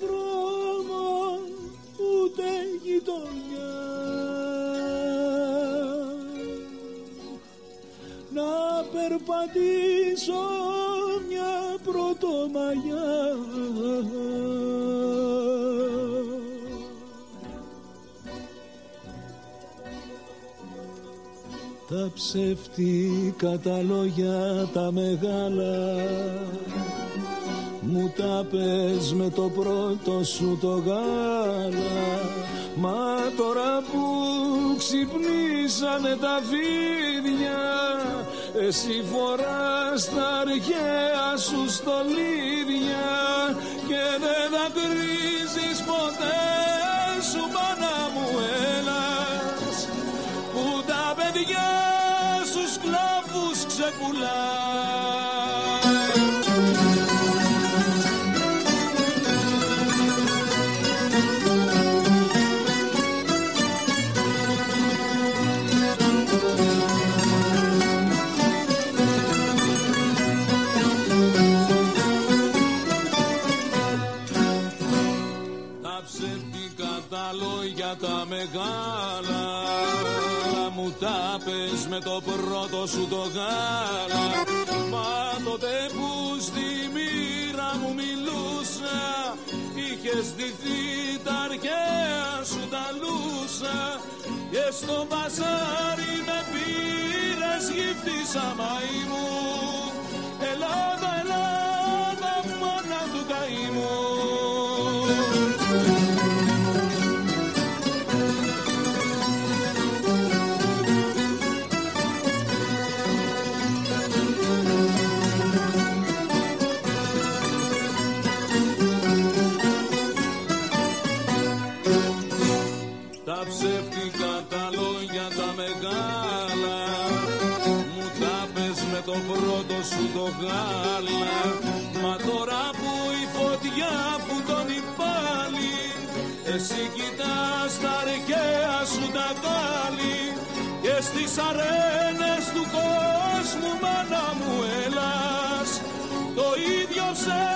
δρόμο ούτε γειτονιά. Να περπατήσω μια πρωτομαγιά. Τα ψεύτικα τα λόγια τα μεγάλα μου τα πες με το πρώτο σου το γάλα. Μα τώρα που ξυπνήσανε τα βίδια Εσύ φοράς τα αρχαία σου στολίδια Και δεν θα κρίζεις ποτέ μεγάλα μου τα πες με το πρώτο σου το γάλα. Μα τότε που στη μοίρα μου μιλούσα Είχες δυθεί τα αρχαία σου τα λούσα. Και στο μπαζάρι με πήρες γύφτησα μαϊ το γάλα. Μα τώρα που η φωτιά που τον υπάλλει Εσύ κοιτάς τα αρχαία σου τα κάλλη Και στις αρένες του κόσμου μάνα μου έλας. Το ίδιο ψέμα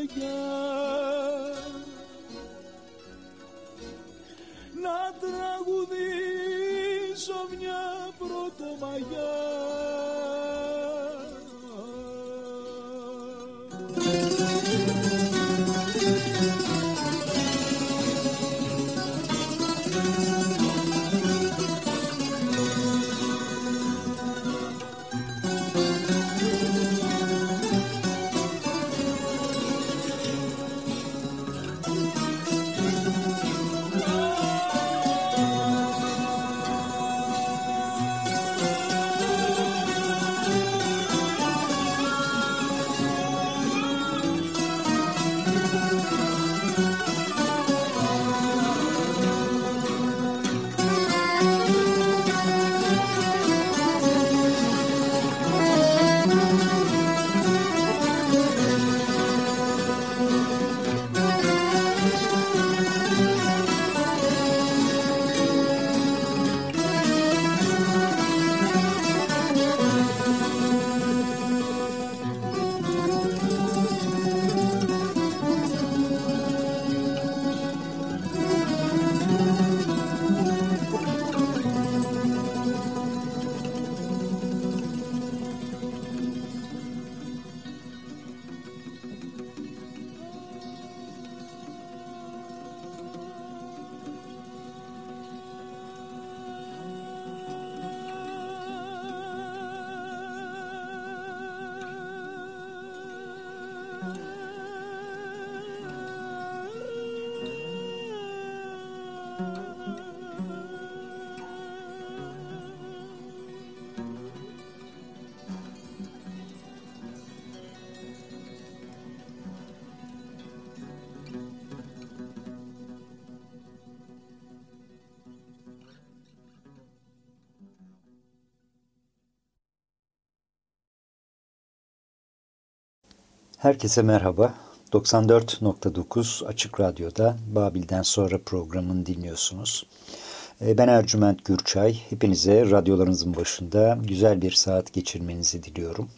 αστροφεγιά Να τραγουδήσω μια πρωτομαγιά Herkese merhaba. 94.9 Açık Radyo'da Babil'den sonra programını dinliyorsunuz. Ee, ben Ercüment Gürçay. Hepinize radyolarınızın başında güzel bir saat geçirmenizi diliyorum.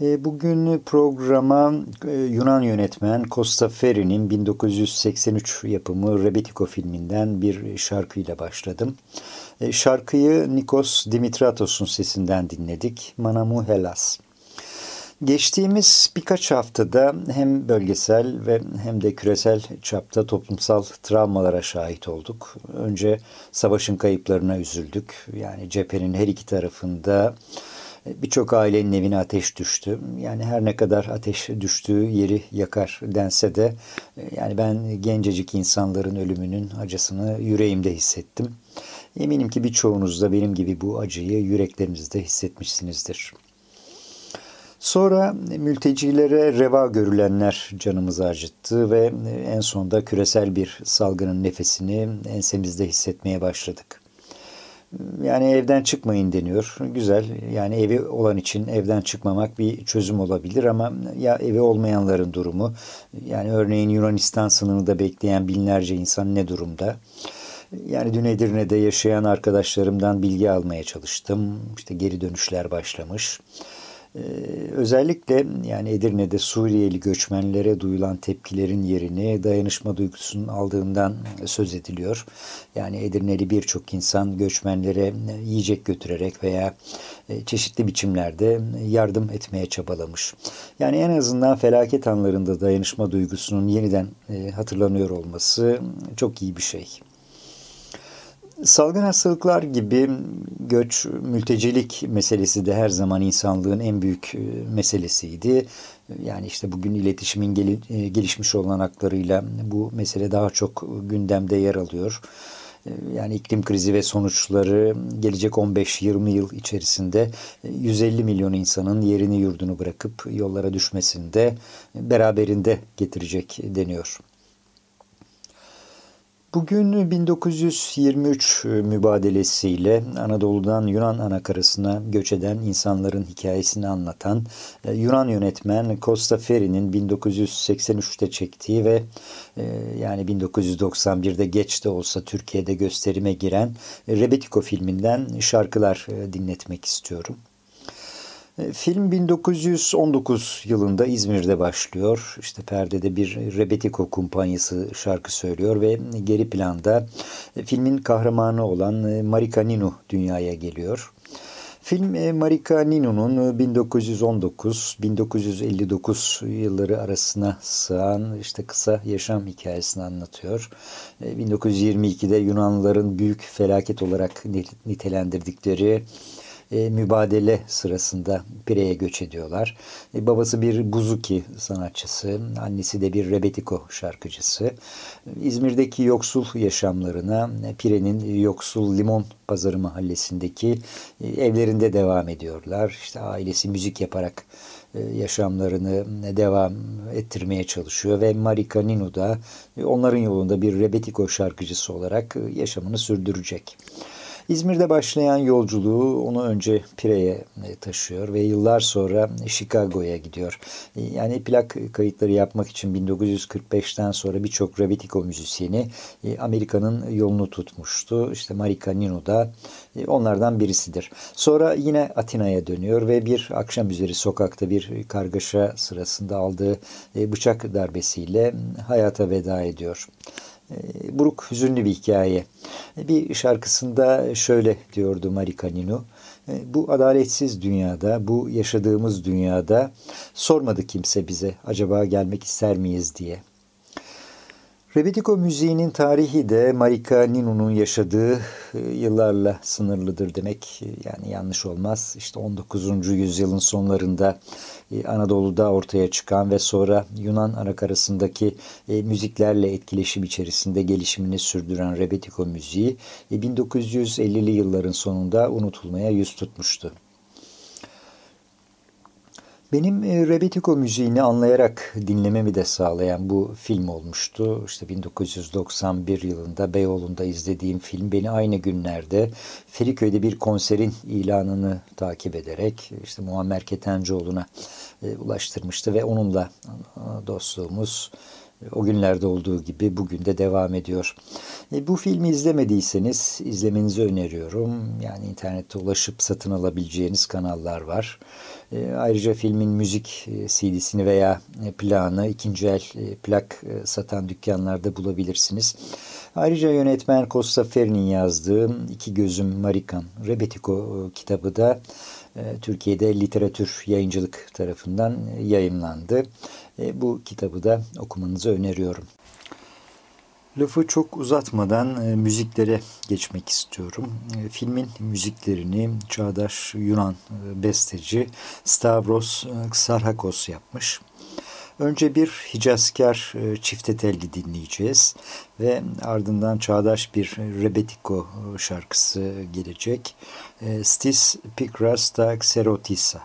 Ee, bugün programa e, Yunan yönetmen Costa Ferri'nin 1983 yapımı Rebetiko filminden bir şarkıyla başladım. Ee, şarkıyı Nikos Dimitratos'un sesinden dinledik. Manamu Helas. Geçtiğimiz birkaç haftada hem bölgesel ve hem de küresel çapta toplumsal travmalara şahit olduk. Önce savaşın kayıplarına üzüldük. Yani cephenin her iki tarafında birçok ailenin evine ateş düştü. Yani her ne kadar ateş düştüğü yeri yakar dense de yani ben gencecik insanların ölümünün acısını yüreğimde hissettim. Eminim ki birçoğunuz da benim gibi bu acıyı yüreklerinizde hissetmişsinizdir. Sonra mültecilere reva görülenler canımızı acıttı ve en sonunda küresel bir salgının nefesini ensemizde hissetmeye başladık. Yani evden çıkmayın deniyor. Güzel. Yani evi olan için evden çıkmamak bir çözüm olabilir ama ya evi olmayanların durumu yani örneğin Yunanistan sınırında bekleyen binlerce insan ne durumda? Yani dün Edirne'de yaşayan arkadaşlarımdan bilgi almaya çalıştım. İşte geri dönüşler başlamış. Ee, özellikle yani Edirne'de Suriyeli göçmenlere duyulan tepkilerin yerini dayanışma duygusunun aldığından söz ediliyor. Yani Edirneli birçok insan göçmenlere yiyecek götürerek veya e, çeşitli biçimlerde yardım etmeye çabalamış. Yani en azından felaket anlarında dayanışma duygusunun yeniden e, hatırlanıyor olması çok iyi bir şey. Salgın hastalıklar gibi göç, mültecilik meselesi de her zaman insanlığın en büyük e, meselesiydi. Yani işte bugün iletişimin e, gelişmiş olanaklarıyla bu mesele daha çok gündemde yer alıyor. E, yani iklim krizi ve sonuçları gelecek 15-20 yıl içerisinde 150 milyon insanın yerini yurdunu bırakıp yollara düşmesinde beraberinde getirecek deniyor. Bugün 1923 mübadelesiyle Anadolu'dan Yunan anakarasına göç eden insanların hikayesini anlatan e, Yunan yönetmen Costa Ferri'nin 1983'te çektiği ve e, yani 1991'de geç de olsa Türkiye'de gösterime giren Rebetiko filminden şarkılar e, dinletmek istiyorum. E, film 1919 yılında İzmir'de başlıyor. İşte perdede bir Rebetiko kumpanyası şarkı söylüyor ve geri planda e, filmin kahramanı olan e, Marika Ninu dünyaya geliyor. Film Marika Ninu'nun 1919-1959 yılları arasına sığan işte kısa yaşam hikayesini anlatıyor. 1922'de Yunanlıların büyük felaket olarak nitelendirdikleri e, mübadele sırasında Pire'ye göç ediyorlar. E, babası bir buzuki sanatçısı, annesi de bir rebetiko şarkıcısı. E, İzmir'deki yoksul yaşamlarına Pire'nin yoksul limon pazarı mahallesindeki e, evlerinde devam ediyorlar. İşte ailesi müzik yaparak e, yaşamlarını devam ettirmeye çalışıyor ve Marika Ninu da e, onların yolunda bir rebetiko şarkıcısı olarak yaşamını sürdürecek. İzmir'de başlayan yolculuğu onu önce Pire'ye e, taşıyor ve yıllar sonra Chicago'ya gidiyor. E, yani plak kayıtları yapmak için 1945'ten sonra birçok Rebetiko müzisyeni e, Amerika'nın yolunu tutmuştu. İşte Marika Nino da onlardan birisidir. Sonra yine Atina'ya dönüyor ve bir akşam üzeri sokakta bir kargaşa sırasında aldığı bıçak darbesiyle hayata veda ediyor. Ee, buruk, hüzünlü bir hikaye. Bir şarkısında şöyle diyordu Marika Nino. Ee, bu adaletsiz dünyada, bu yaşadığımız dünyada sormadı kimse bize acaba gelmek ister miyiz diye. Rebetiko müziğinin tarihi de Marika Nino'nun yaşadığı e, yıllarla sınırlıdır demek yani yanlış olmaz. İşte 19. yüzyılın sonlarında e, Anadolu'da ortaya çıkan ve sonra Yunan anakarasındaki e, müziklerle etkileşim içerisinde gelişimini sürdüren Rebetiko müziği 1950'li yılların sonunda unutulmaya yüz tutmuştu. Benim e, Rebetiko müziğini anlayarak dinlememi de sağlayan bu film olmuştu. İşte 1991 yılında Beyoğlu'nda izlediğim film beni aynı günlerde Feriköy'de bir konserin ilanını takip ederek işte Muammer Ketencoğlu'na e, ulaştırmıştı ve onunla e, dostluğumuz o günlerde olduğu gibi bugün de devam ediyor. E, bu filmi izlemediyseniz izlemenizi öneriyorum. Yani internette ulaşıp satın alabileceğiniz kanallar var. E, ayrıca filmin müzik e, CD'sini veya e, plağını ikinci el e, plak satan dükkanlarda bulabilirsiniz. Ayrıca yönetmen Costa Ferri'nin yazdığı İki Gözüm Marikan Rebetiko kitabı da Türkiye'de literatür yayıncılık tarafından yayımlandı. E, bu kitabı da okumanızı öneriyorum. Lafı çok uzatmadan e, müziklere geçmek istiyorum. E, filmin müziklerini çağdaş Yunan e, besteci Stavros Xarhakos yapmış. Önce bir Hicazkar çifte telli dinleyeceğiz ve ardından çağdaş bir Rebetiko şarkısı gelecek. Stis Pikras da Xerotissa.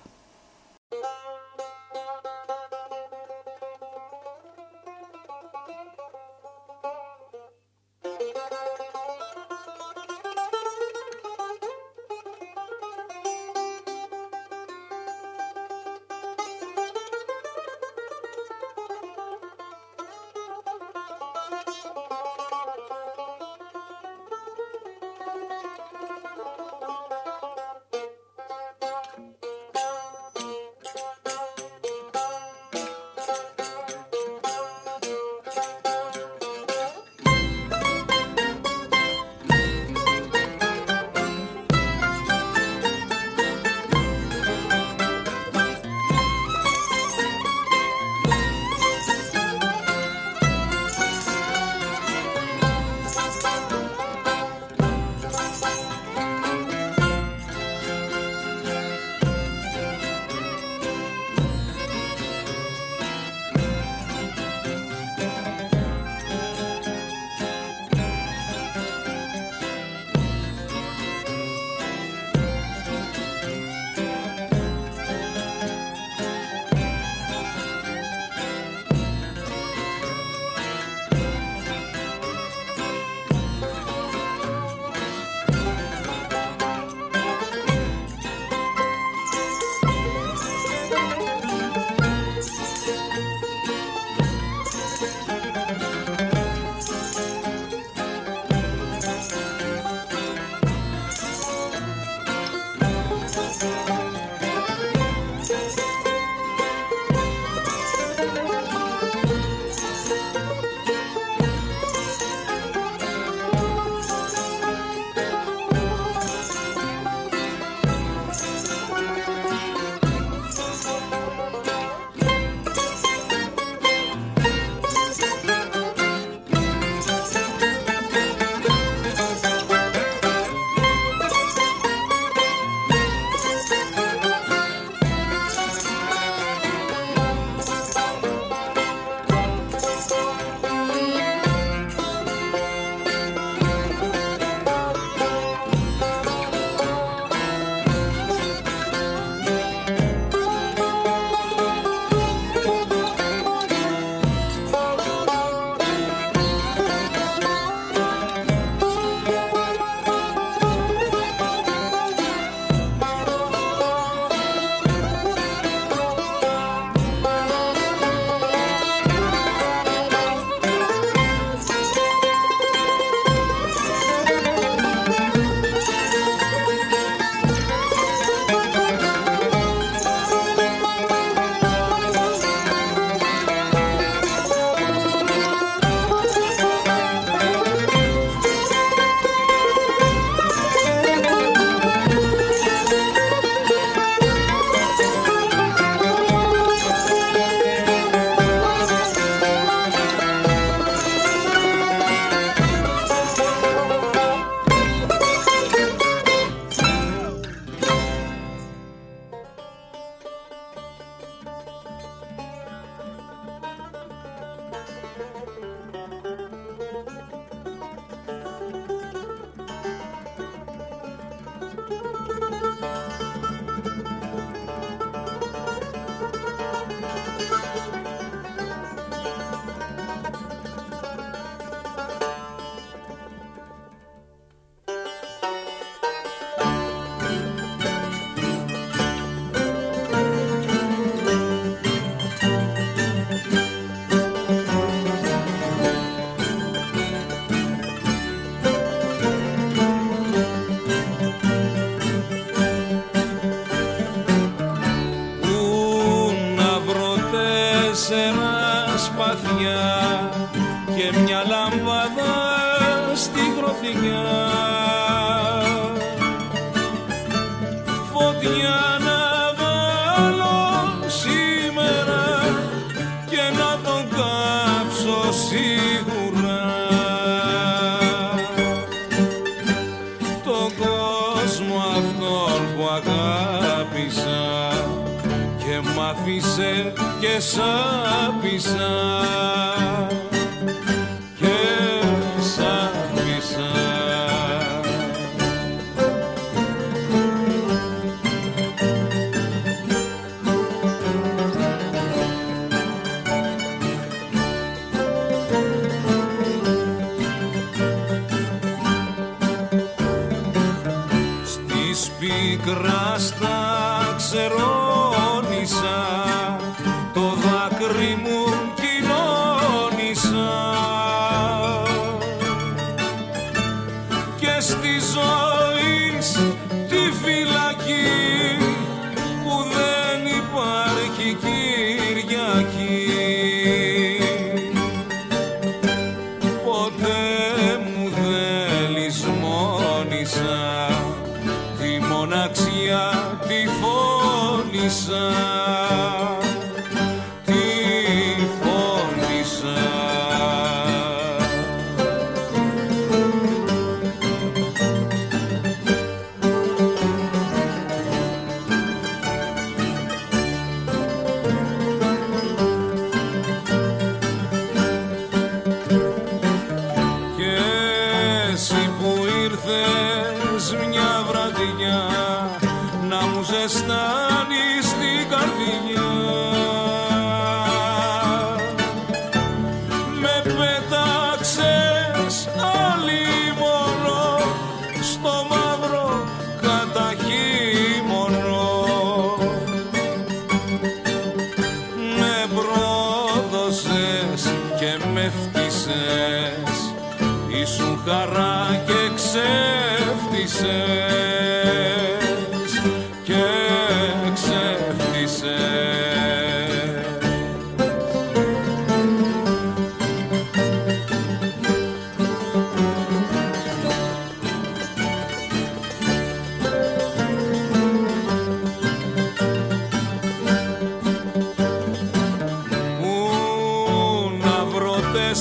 horizonte.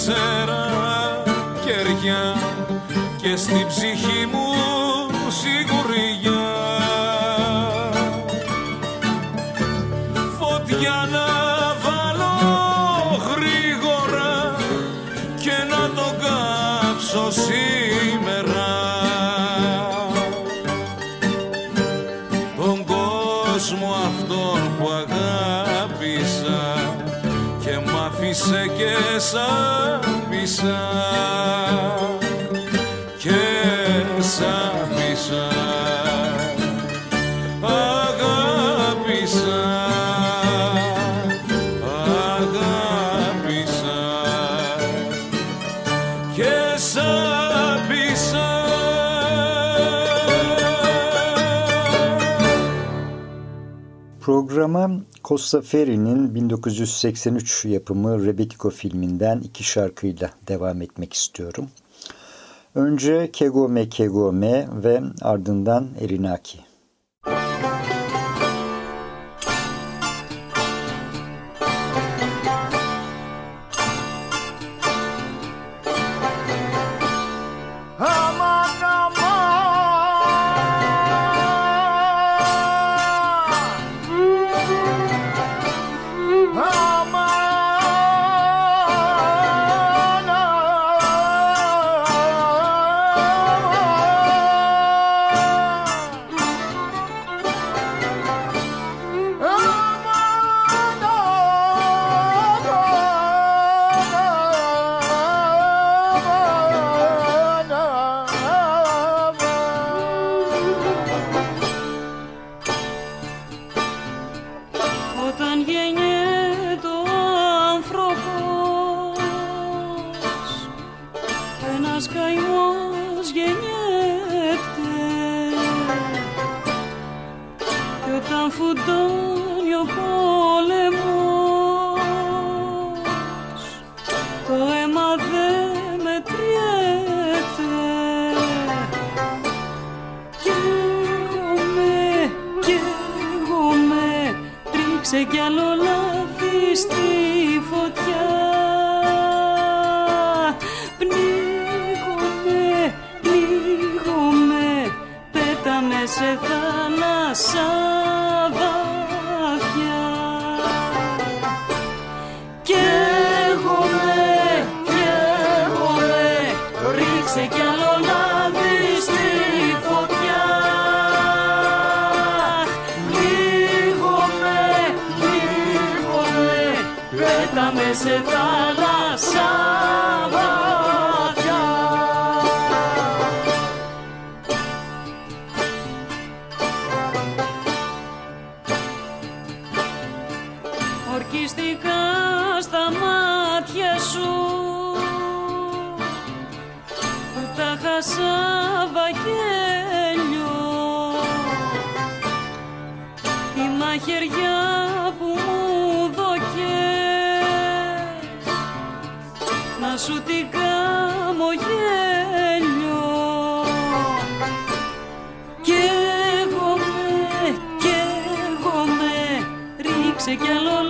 Τέσσερα κεριά και στην ψυχή μου σιγουριά. Φωτιά να βάλω γρήγορα και να το κάψω σήμερα. Τον κόσμο αυτόν που αγάπησα και μ' άφησε και σ' άπησα και σ' άπησα αγάπησα αγάπησα και σ' άπησα Programa Costa Ferri'nin 1983 yapımı Rebetiko filminden iki şarkıyla devam etmek istiyorum. Önce Kegome Kegome ve ardından Erinaki. Aman Σαβαγγέλιο η μαχαιριά που μου δοκές να σου την καμογέλιο και εγώ με, και εγώ με ρίξε κι άλλο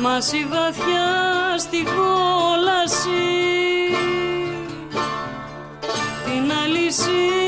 μαζί βαθιά στη κόλαση την αλυσία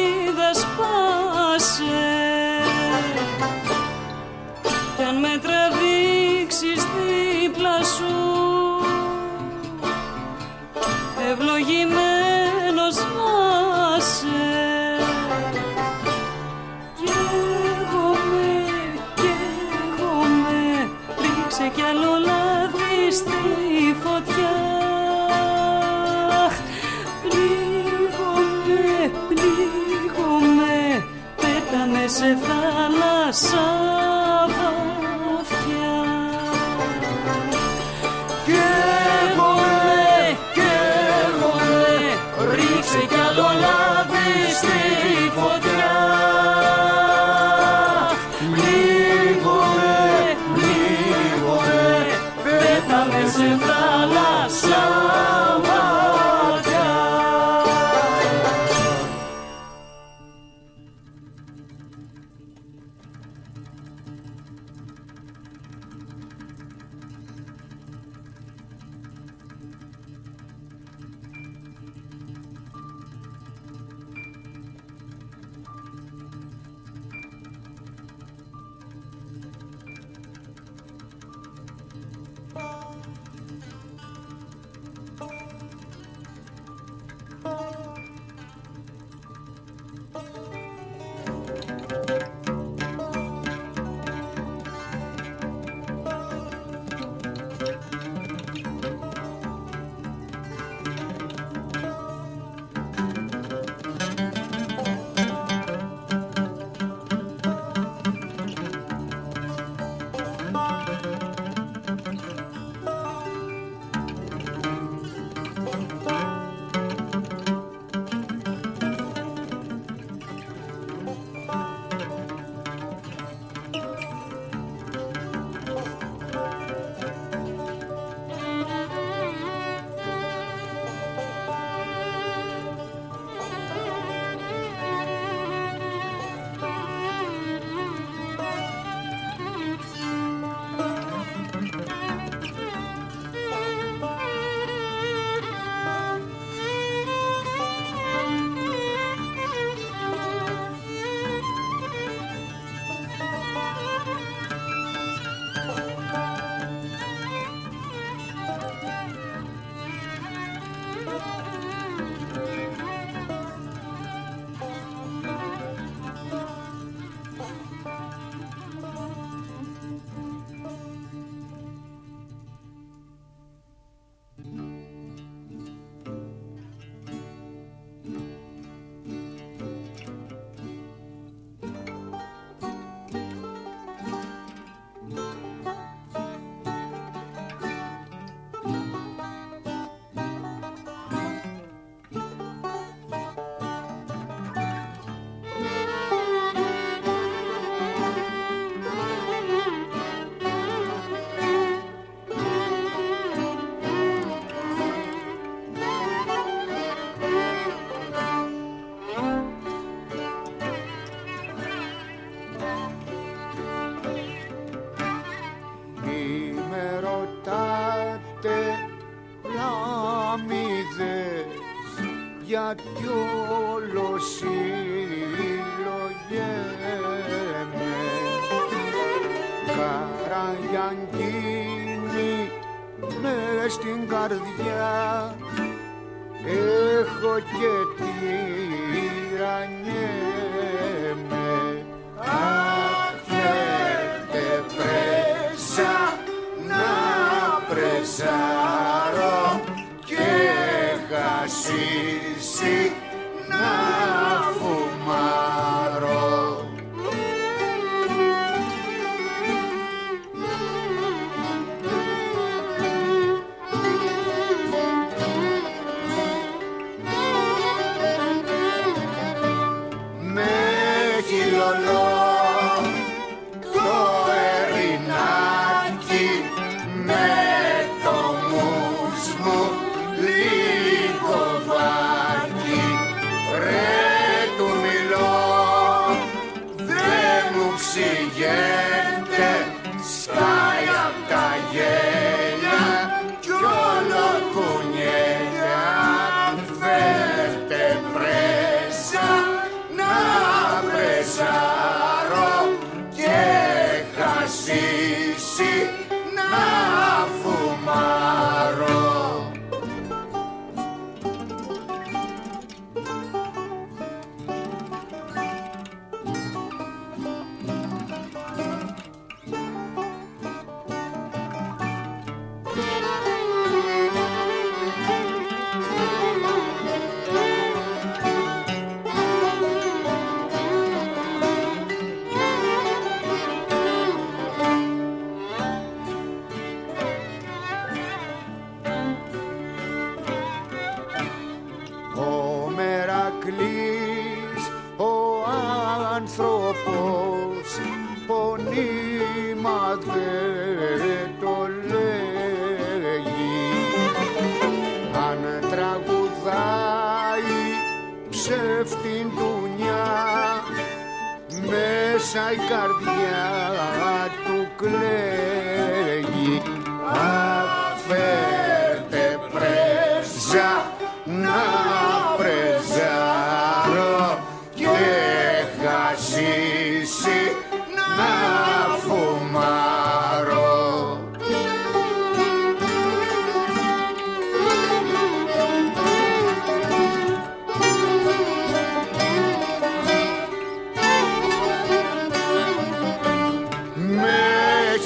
so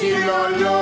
si lo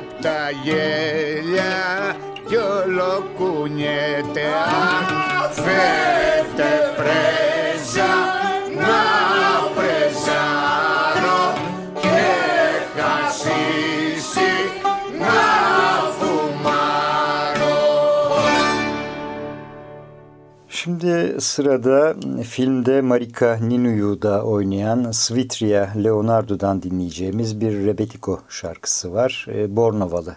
απ' τα γέλια κι όλο κουνιέται. Αχ, πρέζα, Şimdi sırada e, filmde Marika Ninu'yu da oynayan Svitria Leonardo'dan dinleyeceğimiz bir Rebetiko şarkısı var. E, Bornovalı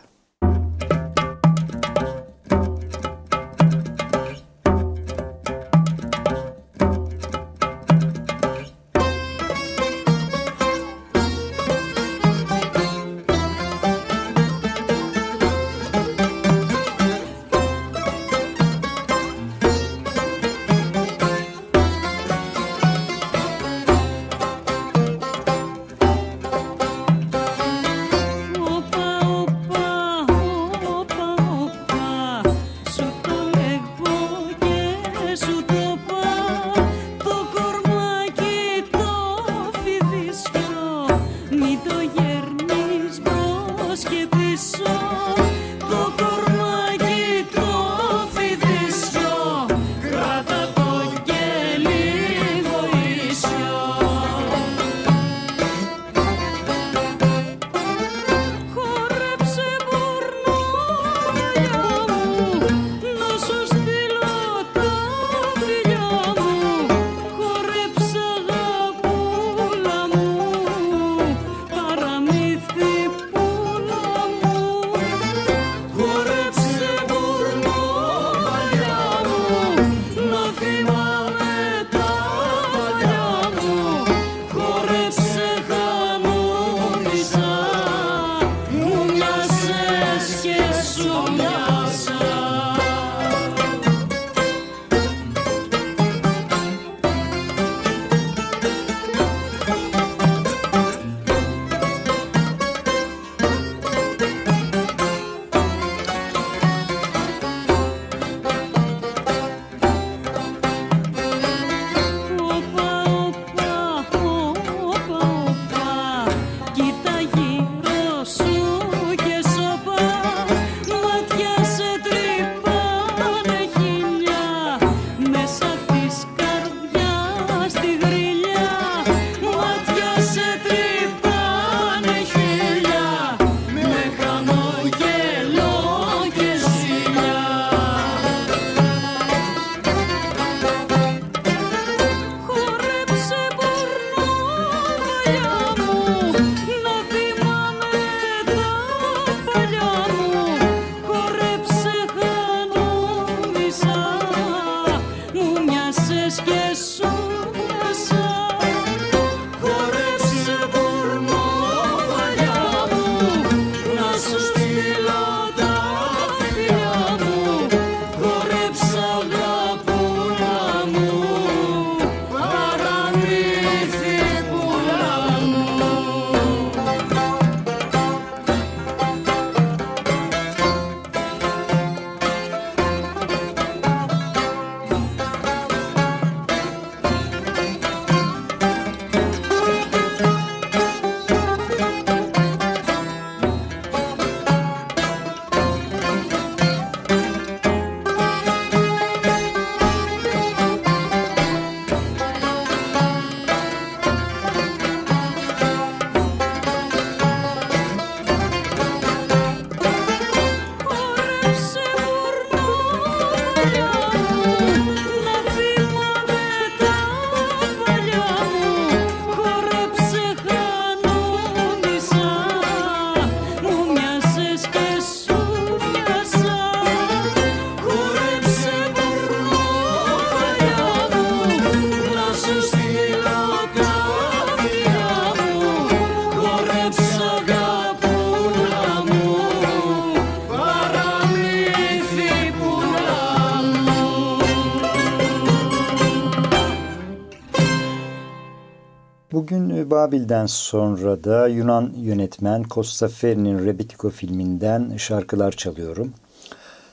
Babil'den sonra da Yunan yönetmen Costa Ferri'nin Rebetiko filminden şarkılar çalıyorum.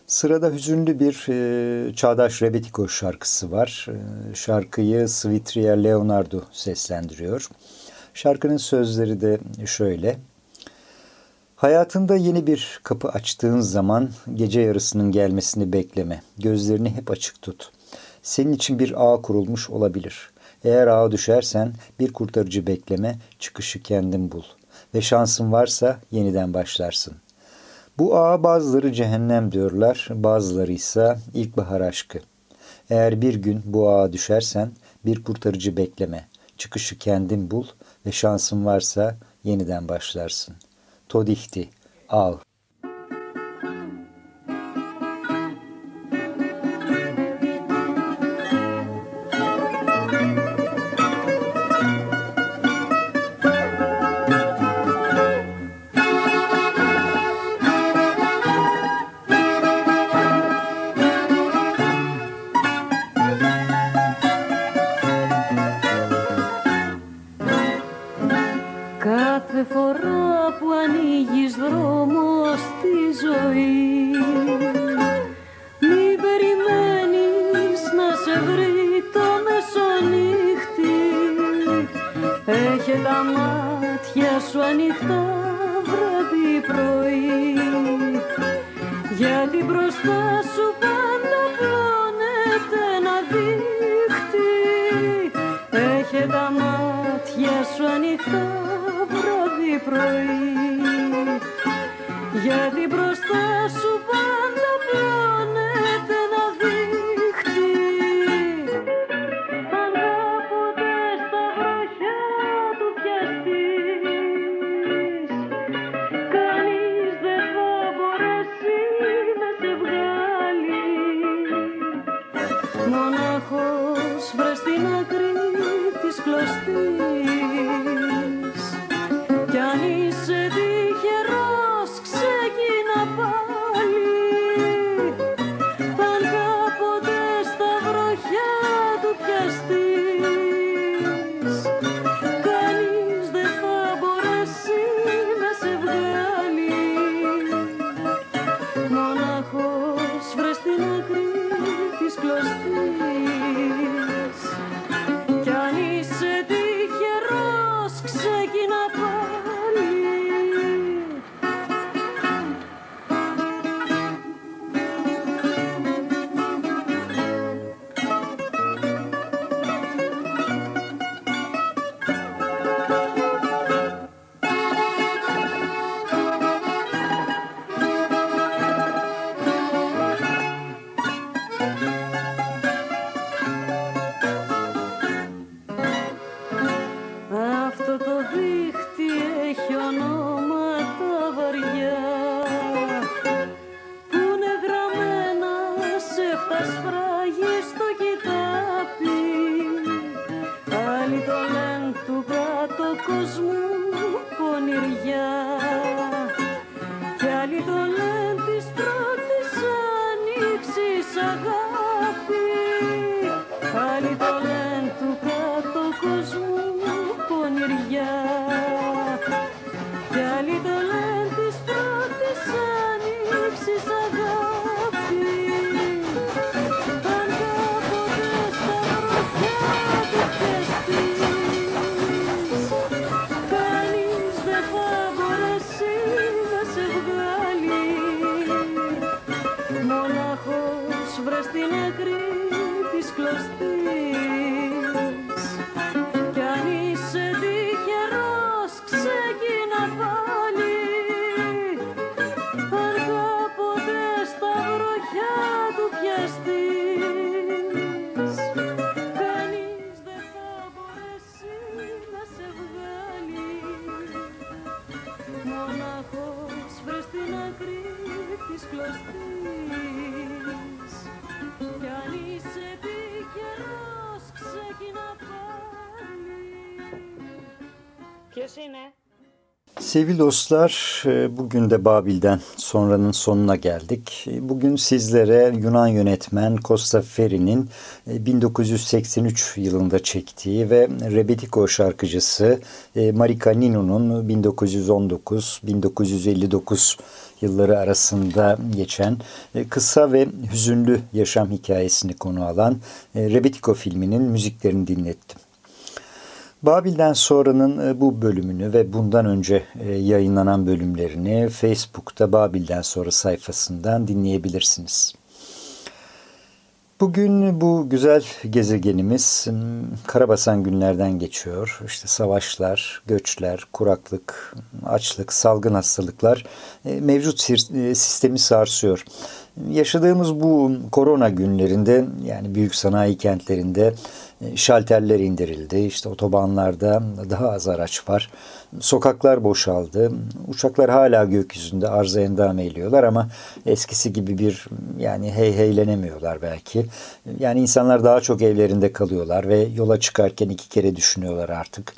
Sırada hüzünlü bir e, çağdaş Rebetiko şarkısı var. E, şarkıyı Svitria Leonardo seslendiriyor. Şarkının sözleri de şöyle. Hayatında yeni bir kapı açtığın zaman gece yarısının gelmesini bekleme. Gözlerini hep açık tut. Senin için bir ağ kurulmuş olabilir. Eğer ağa düşersen bir kurtarıcı bekleme, çıkışı kendin bul. Ve şansın varsa yeniden başlarsın. Bu ağa bazıları cehennem diyorlar, bazıları ise ilkbahar aşkı. Eğer bir gün bu ağa düşersen bir kurtarıcı bekleme, çıkışı kendin bul ve şansın varsa yeniden başlarsın. Todihti, ağ. στην άκρη της κλωστής. Sevgili dostlar, e, bugün de Babil'den sonranın sonuna geldik. E, bugün sizlere Yunan yönetmen Costa Ferri'nin 1983 e, yılında çektiği ve Rebetiko şarkıcısı Marika Nino'nun 1919-1959 yılları arasında geçen kısa ve hüzünlü yaşam hikayesini konu alan Rebetiko filminin müziklerini dinlettim. Babil'den sonranın e, bu bölümünü ve bundan önce e, yayınlanan bölümlerini Facebook'ta Babil'den sonra sayfasından dinleyebilirsiniz. Bugün bu güzel gezegenimiz karabasan günlerden geçiyor. İşte savaşlar, göçler, kuraklık, açlık, salgın hastalıklar e, mevcut sistemi sarsıyor. Yaşadığımız bu korona günlerinde yani büyük sanayi kentlerinde şalterler indirildi. İşte otobanlarda daha az araç var. Sokaklar boşaldı. Uçaklar hala gökyüzünde arıza endam ediyorlar ama eskisi gibi bir yani hey heylenemiyorlar belki. Yani insanlar daha çok evlerinde kalıyorlar ve yola çıkarken iki kere düşünüyorlar artık.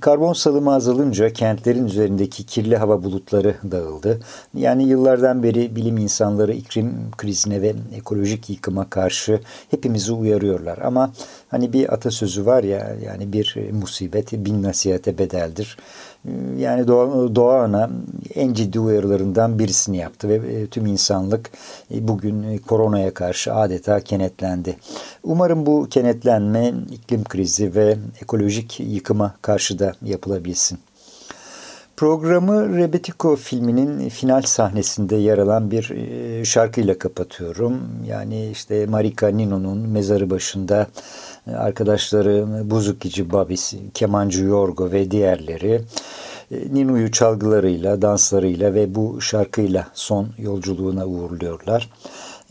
Karbon salımı azalınca kentlerin üzerindeki kirli hava bulutları dağıldı. Yani yıllardan beri bilim insanları iklim krizine ve ekolojik yıkıma karşı hepimizi uyarıyorlar. Ama hani bir atasözü var ya yani bir musibet bin nasihate bedeldir. Ee, yani doğa, doğa ana en ciddi uyarılarından birisini yaptı ve e, tüm insanlık e, bugün e, koronaya karşı adeta kenetlendi. Umarım bu kenetlenme iklim krizi ve ekolojik yıkıma karşı da yapılabilsin. Programı Rebetiko filminin final sahnesinde yer alan bir şarkıyla kapatıyorum. Yani işte Marika Nino'nun mezarı başında arkadaşları Buzukici Babis, Kemancı Yorgo ve diğerleri e, Nino'yu çalgılarıyla, danslarıyla ve bu şarkıyla son yolculuğuna uğurluyorlar.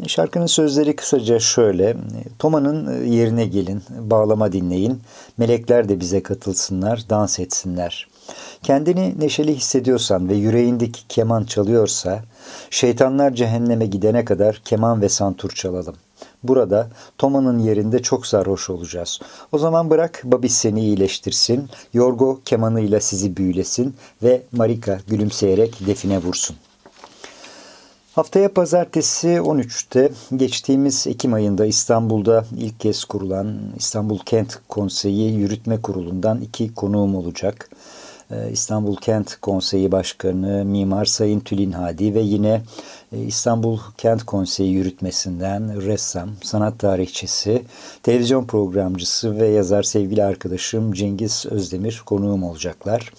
E, şarkının sözleri kısaca şöyle. E, Toma'nın yerine gelin, bağlama dinleyin. Melekler de bize katılsınlar, dans etsinler. Kendini neşeli hissediyorsan ve yüreğindeki keman çalıyorsa, şeytanlar cehenneme gidene kadar keman ve santur çalalım. Burada Toma'nın yerinde çok sarhoş olacağız. O zaman bırak Babis seni iyileştirsin, Yorgo kemanıyla sizi büyülesin ve Marika gülümseyerek define vursun. Haftaya pazartesi 13'te geçtiğimiz Ekim ayında İstanbul'da ilk kez kurulan İstanbul Kent Konseyi Yürütme Kurulu'ndan iki konuğum olacak. Ee, İstanbul Kent Konseyi Başkanı Mimar Sayın Tülin Hadi ve yine e, İstanbul Kent Konseyi yürütmesinden ressam, sanat tarihçisi, televizyon programcısı ve yazar sevgili arkadaşım Cengiz Özdemir konuğum olacaklar.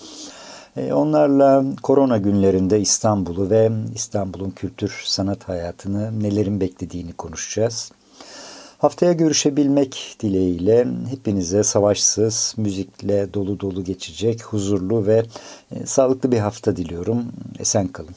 E, onlarla korona günlerinde İstanbul'u ve İstanbul'un kültür sanat hayatını nelerin beklediğini konuşacağız. Haftaya görüşebilmek dileğiyle hepinize savaşsız, müzikle dolu dolu geçecek, huzurlu ve e, sağlıklı bir hafta diliyorum. Esen kalın.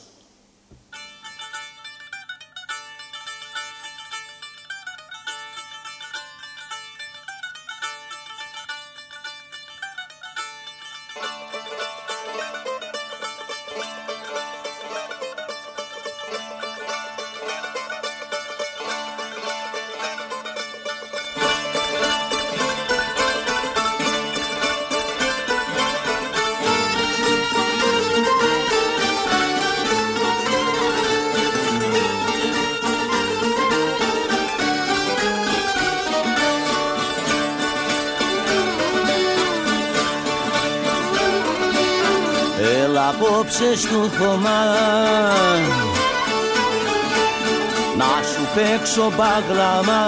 Παίξω μπαγλαμά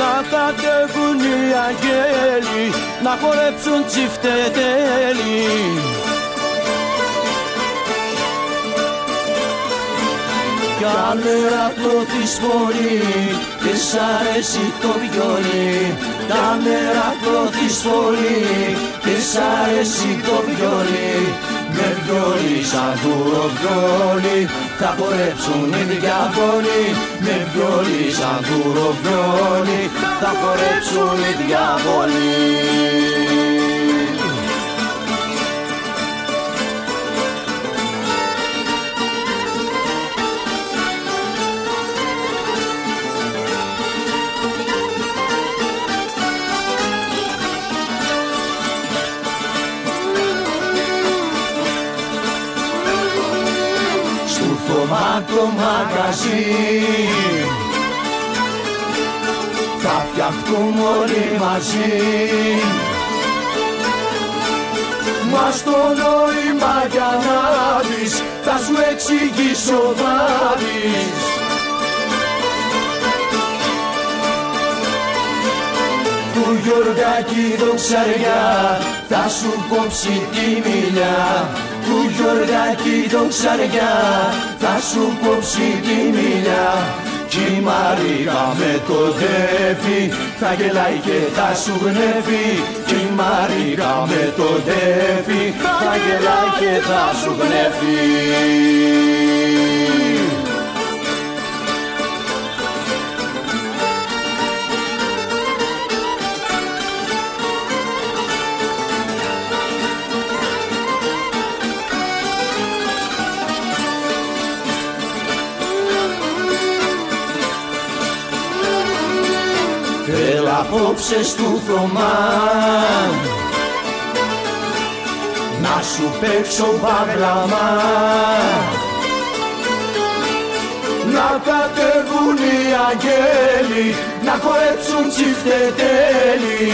να κατέβουν οι αγγέλοι να χορέψουν τσιφτετέλοι Κι αν ερακλώθεις πολύ και σ' αρέσει το βιολί. Τα νερακλώθεις πολύ και σ' αρέσει το βιολί με βιολί σαν βιολί θα χορέψουν οι διαβόλοι με βιολί σαν βιολί θα χορέψουν οι διαβόλοι μαγαζί. Θα φτιαχτούμε όλοι μαζί. Μας στο νόημα για να δεις Θα σου εξηγήσω θα δεις Του Γιωργάκη δοξαριά Θα σου κόψει τη μιλιά Του Γιωργάκη δοξαριά Θα σου κόψει τη μιλιά. Κι η Μαρίκα με το δέφι Θα γελάει και θα σου γνέφει. Κι η Μαρίκα με το δέφι Θα γελάει και θα σου γνέφει απόψε του Θωμά Να σου παίξω μπαγλαμά. Να κατεβούν οι αγγέλοι Να χορέψουν τσιφτετέλοι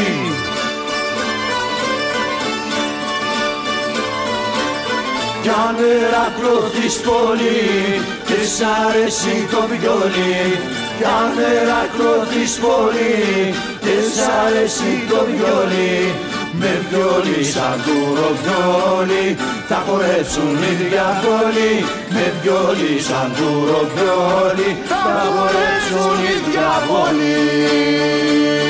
Κι αν ερακλώθεις πολύ και σ' αρέσει το βιολί Κι αν ερακλώθεις πολύ και σ' αρέσει το βιολί. Με βιολί σαν τουροβιόλι θα χορέψουν οι διαβόλοι Με βιολί σαν τουροβιόλι θα χορέψουν οι διαβόλοι